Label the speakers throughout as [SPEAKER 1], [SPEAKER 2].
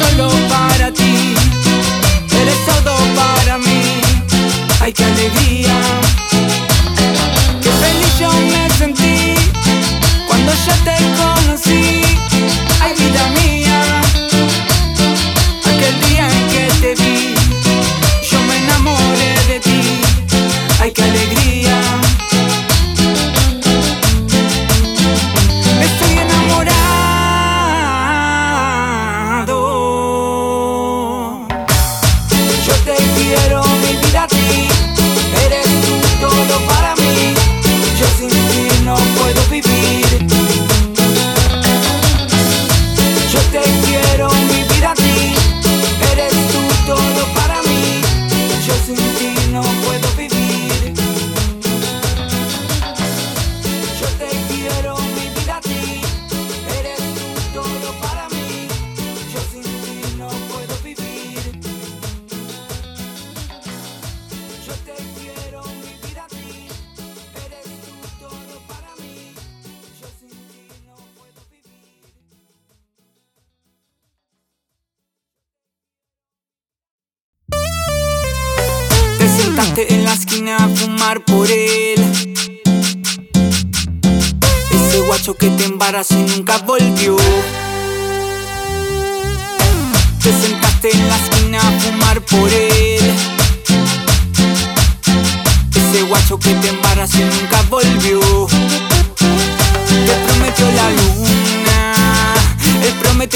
[SPEAKER 1] En la esquina a fumar por él. Ese guacho que te embarazó y nunca volvió. Te sentaste en la esquina a fumar por él. Ese guacho que te embarazó y nunca volvió. Te prometió la luna, él prometió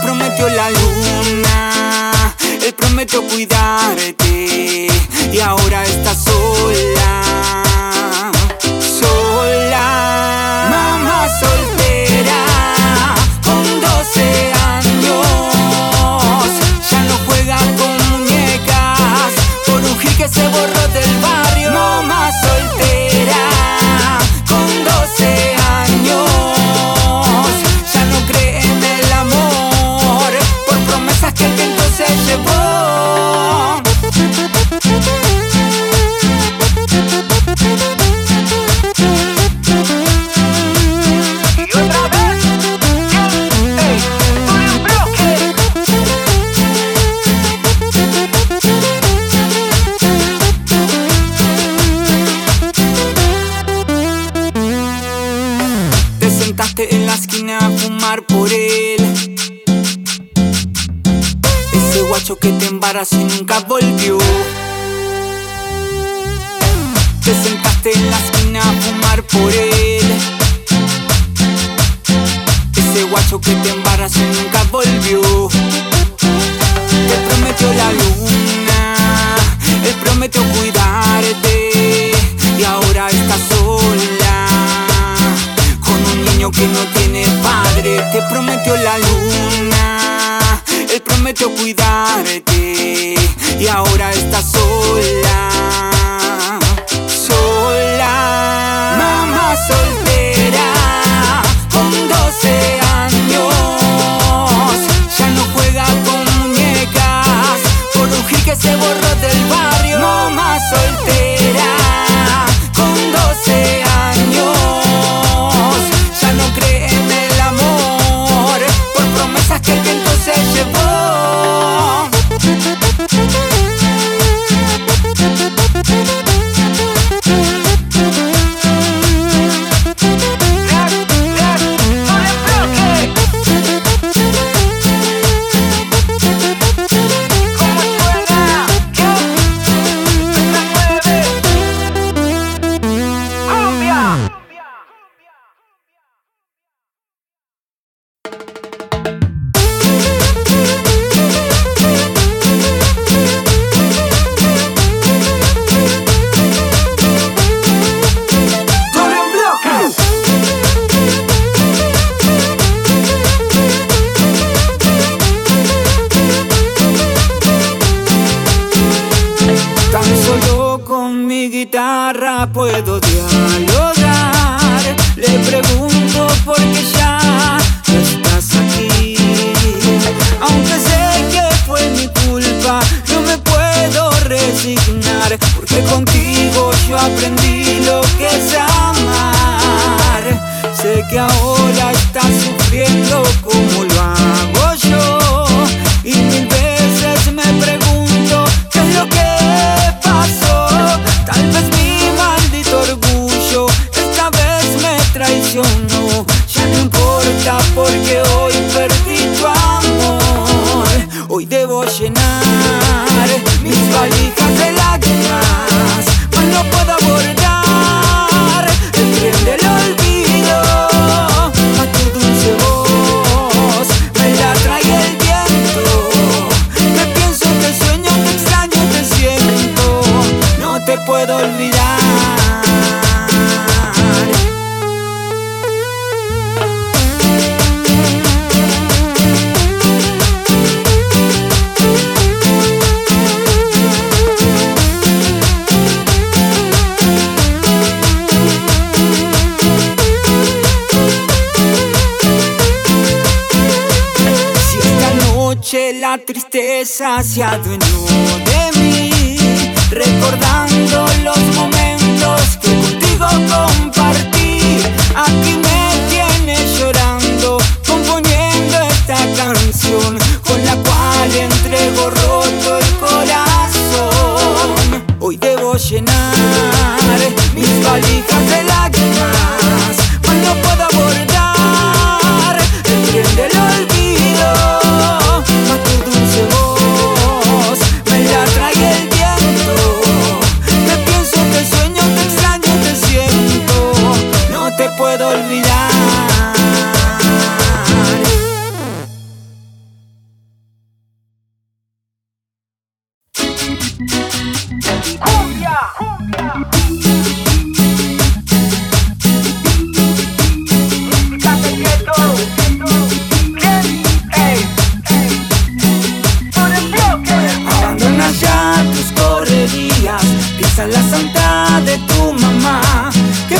[SPEAKER 1] prometió la luna, él prometió cuidarte y ahora está sola, sola. Que te embarazó y nunca volvió. Te sentaste en la esquina a fumar por él. Ese guacho que te embarras y nunca volvió. Te prometió la luna, él prometió cuidarte y ahora está sola con un niño que no tiene padre. Te prometió la luna, prometió cuidarte y ahora está sola, Ya no importa porque hoy perdí tu amor. Hoy debo llenar mis valijas de lágrimas, mas no puedo abordar el olvido. A tu dulce voz me la trae el viento. Te pienso, te sueño, te extraño, te siento. No te puedo olvidar. Tristeza se adueñó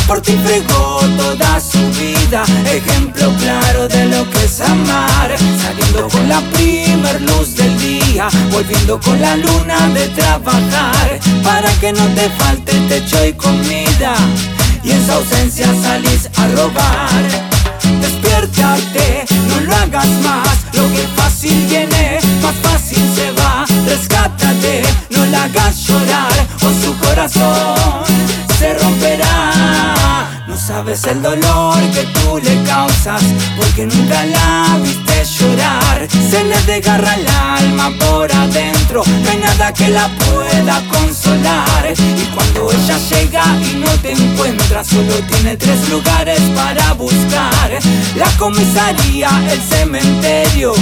[SPEAKER 1] por ti fregó toda su vida, ejemplo claro de lo que es amar, saliendo con la primer luz del día, volviendo con la luna de trabajar, para que no te falte techo y comida, y en su ausencia salís a robar. Despiértate, no lo hagas más. Lo que fácil viene, desgarra el alma por adentro No hay nada que la pueda consolar. Y cuando ella llega y no te encuentra, solo tiene tres lugares para buscar: la comisaría, el cementerio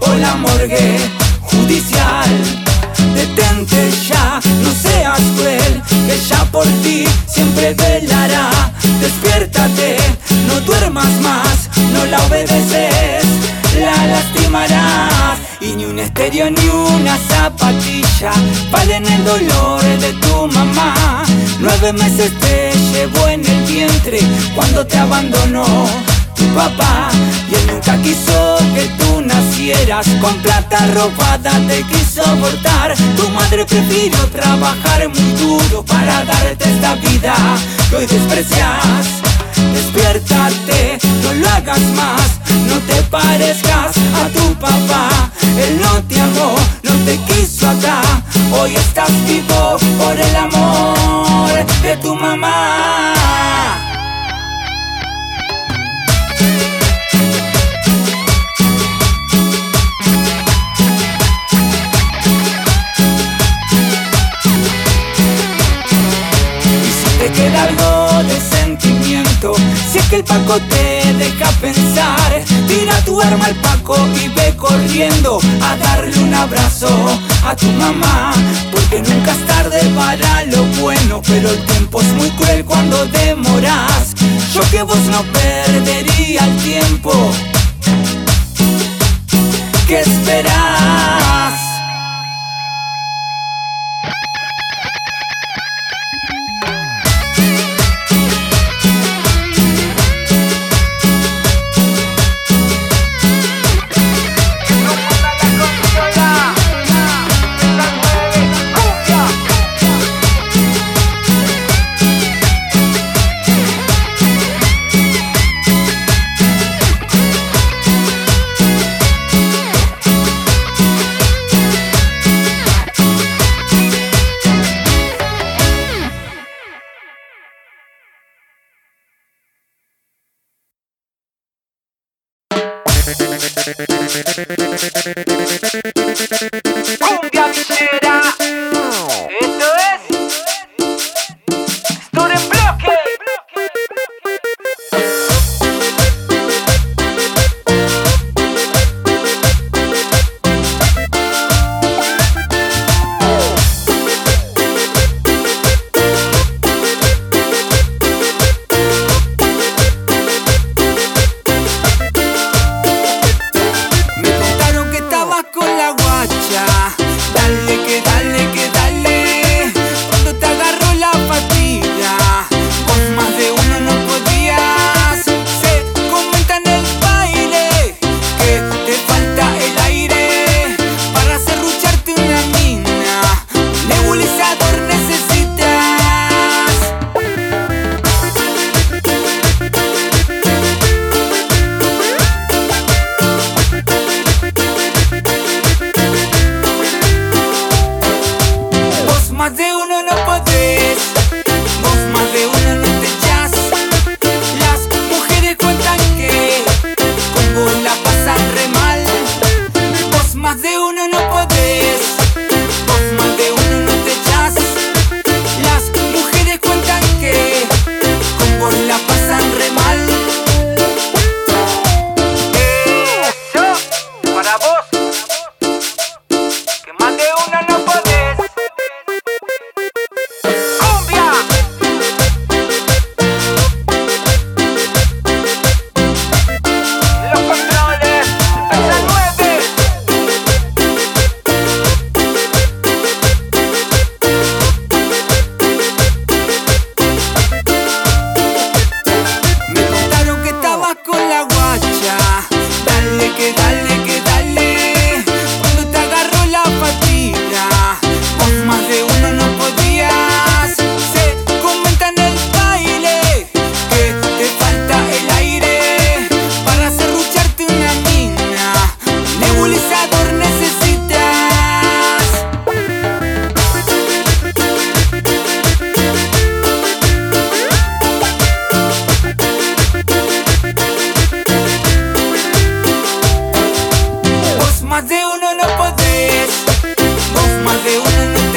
[SPEAKER 1] o la morgue judicial. Detente ya, no seas cruel, que ella por ti siempre velará. Despiértate, no duermas más, no la obedeces, estéreo ni una zapatilla. Valen el dolor de tu mamá. Nueve meses te llevó en el vientre cuando te abandonó tu papá. Y él nunca quiso que tú nacieras con plata robada. Te quiso abortar. Tu madre prefirió trabajar muy duro para darte esta vida que hoy desprecias despiértate no lo hagas más no te parezcas a tu papá. Él no te amó no te quiso acá. Hoy estás vivo por el amor de tu mamá Paco te deja pensar. Tira tu arma al Paco y ve corriendo A darle un abrazo a tu mamá Porque nunca es tarde para lo bueno Pero el tiempo es muy cruel cuando demoras. Yo que vos no perdería el tiempo. ¿Qué esperas? Más de uno no podés, más de uno no podés, vos más de uno